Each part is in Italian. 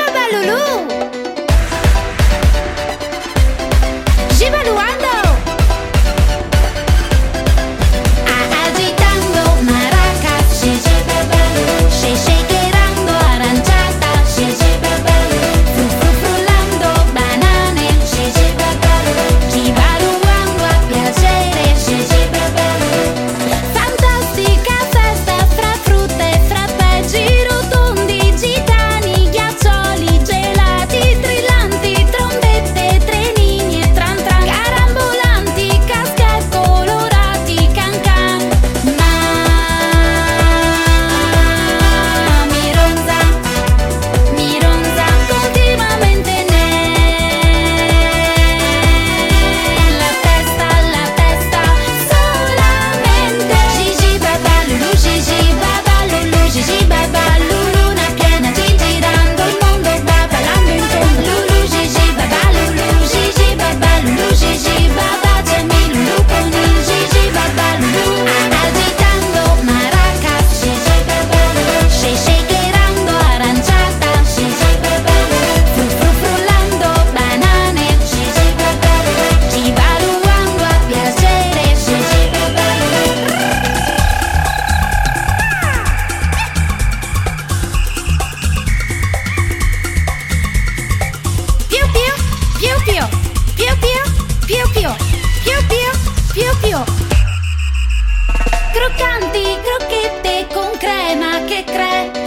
Baba Loulou. più più, più più, più più. Croccanti, crocchette con crema che cre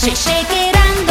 Shake, shake it and